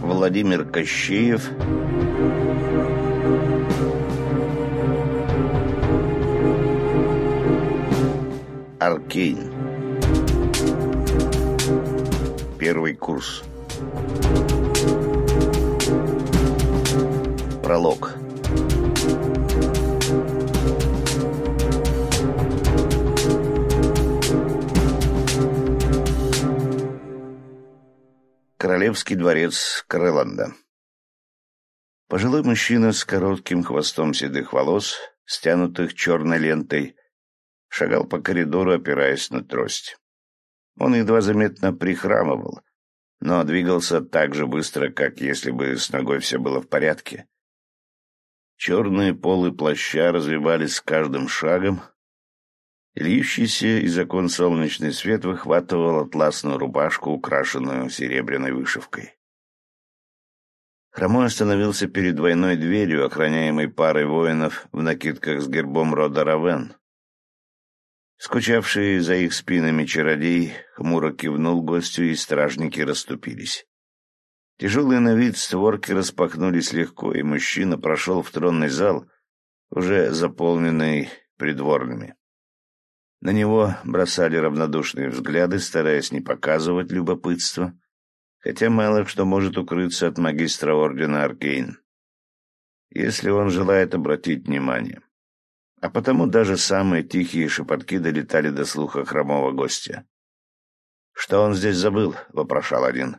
Владимир Кощеев. Аркейн. Первый курс. Пролог Королевский дворец Крэланда Пожилой мужчина с коротким хвостом седых волос, стянутых черной лентой, шагал по коридору, опираясь на трость. Он едва заметно прихрамывал, но двигался так же быстро, как если бы с ногой все было в порядке. Черные полы плаща развивались с каждым шагом. Льющийся из окон солнечный свет выхватывал атласную рубашку, украшенную серебряной вышивкой. Хромой остановился перед двойной дверью, охраняемой парой воинов в накидках с гербом рода Равен. Скучавший за их спинами чародей хмуро кивнул гостю, и стражники расступились. Тяжелые на вид створки распахнулись легко, и мужчина прошел в тронный зал, уже заполненный придворными. На него бросали равнодушные взгляды, стараясь не показывать любопытства, хотя мало что может укрыться от магистра ордена Аркейн, если он желает обратить внимание а потому даже самые тихие шепотки долетали до слуха хромого гостя. «Что он здесь забыл?» — вопрошал один.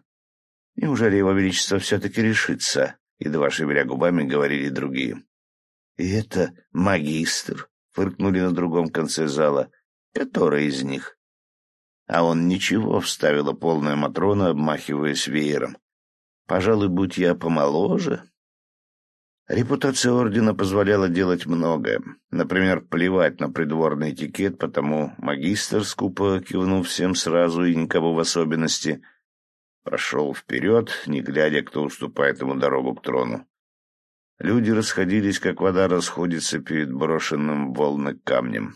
«Неужели его величество все-таки решится?» — едва шевеля губами говорили другие. «И это магистр», — фыркнули на другом конце зала. «Который из них?» А он ничего, — вставила полная Матрона, обмахиваясь веером. «Пожалуй, будь я помоложе, Репутация ордена позволяла делать многое. Например, плевать на придворный этикет, потому магистр, скупо кивнув всем сразу и никого в особенности, прошел вперед, не глядя, кто уступает ему дорогу к трону. Люди расходились, как вода расходится перед брошенным волны камнем.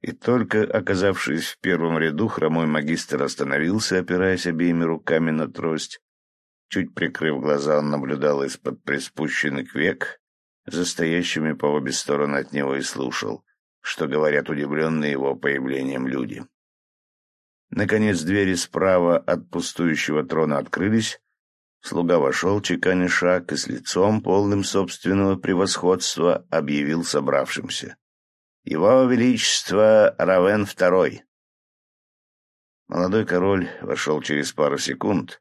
И только оказавшись в первом ряду, хромой магистр остановился, опираясь обеими руками на трость, Чуть прикрыв глаза, он наблюдал из-под приспущенных век за стоящими по обе стороны от него и слушал, что говорят удивленные его появлением люди. Наконец двери справа от пустующего трона открылись, слуга вошел, чеканя шаг, и с лицом, полным собственного превосходства, объявил собравшимся. «Его Величество Равен Второй!» Молодой король вошел через пару секунд,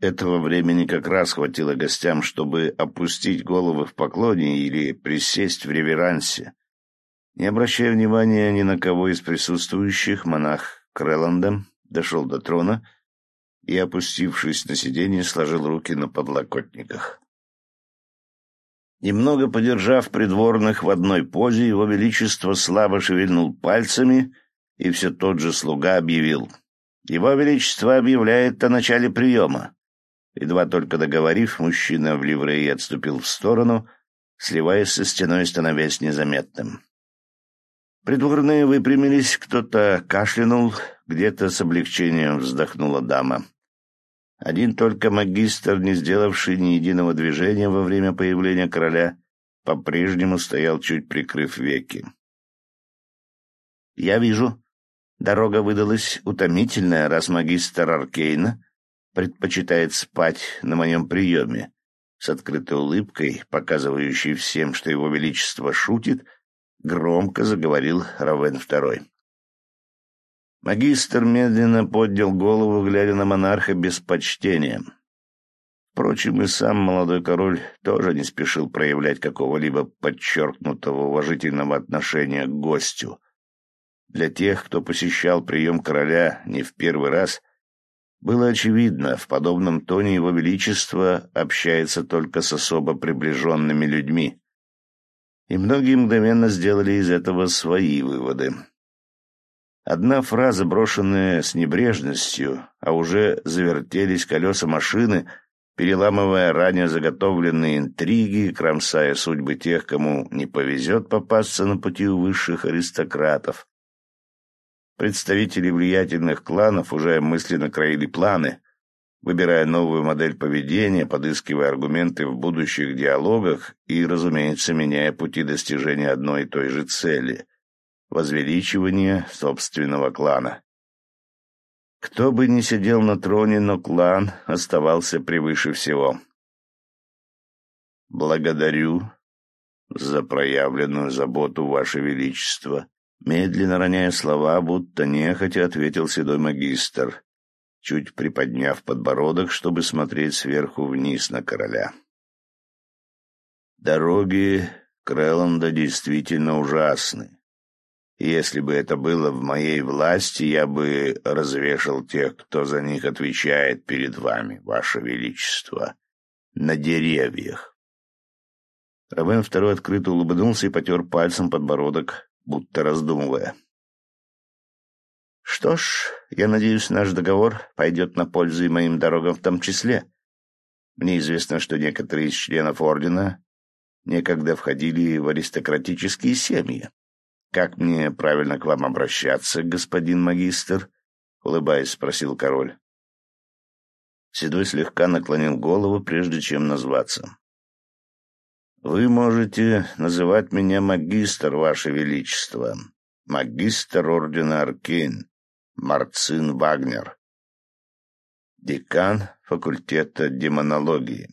этого времени как раз хватило гостям, чтобы опустить головы в поклоне или присесть в реверансе. Не обращая внимания ни на кого из присутствующих, монах Крэланда дошел до трона и, опустившись на сиденье, сложил руки на подлокотниках. Немного подержав придворных в одной позе, его величество слабо шевельнул пальцами, и все тот же слуга объявил. «Его величество объявляет о начале приема». Едва только договорив, мужчина в ливрее отступил в сторону, сливаясь со стеной, становясь незаметным. Придворные выпрямились, кто-то кашлянул, где-то с облегчением вздохнула дама. Один только магистр, не сделавший ни единого движения во время появления короля, по-прежнему стоял, чуть прикрыв веки. «Я вижу, дорога выдалась утомительная, раз магистр Аркейна предпочитает спать на моем приеме. С открытой улыбкой, показывающей всем, что его величество шутит, громко заговорил Равен Второй. Магистр медленно поднял голову, глядя на монарха без почтения. Впрочем, и сам молодой король тоже не спешил проявлять какого-либо подчеркнутого уважительного отношения к гостю. Для тех, кто посещал прием короля не в первый раз, было очевидно, в подобном тоне его величество общается только с особо приближенными людьми. И многие мгновенно сделали из этого свои выводы. Одна фраза, брошенная с небрежностью, а уже завертелись колеса машины, переламывая ранее заготовленные интриги, кромсая судьбы тех, кому не повезет попасться на пути у высших аристократов. Представители влиятельных кланов уже мысленно краили планы, выбирая новую модель поведения, подыскивая аргументы в будущих диалогах и, разумеется, меняя пути достижения одной и той же цели — возвеличивания собственного клана. Кто бы ни сидел на троне, но клан оставался превыше всего. «Благодарю за проявленную заботу, Ваше Величество», медленно роняя слова, будто нехотя ответил седой магистр, чуть приподняв подбородок, чтобы смотреть сверху вниз на короля. Дороги Крэланда действительно ужасны. Если бы это было в моей власти, я бы развешал тех, кто за них отвечает перед вами, ваше величество, на деревьях. Равен второй открыто улыбнулся и потер пальцем подбородок, будто раздумывая. Что ж, я надеюсь, наш договор пойдет на пользу и моим дорогам в том числе. Мне известно, что некоторые из членов ордена некогда входили в аристократические семьи. Как мне правильно к вам обращаться, господин магистр? Улыбаясь, спросил король. Седой слегка наклонил голову, прежде чем назваться. «Вы можете называть меня магистр, ваше величество, магистр ордена Аркейн, Марцин Вагнер, декан факультета демонологии.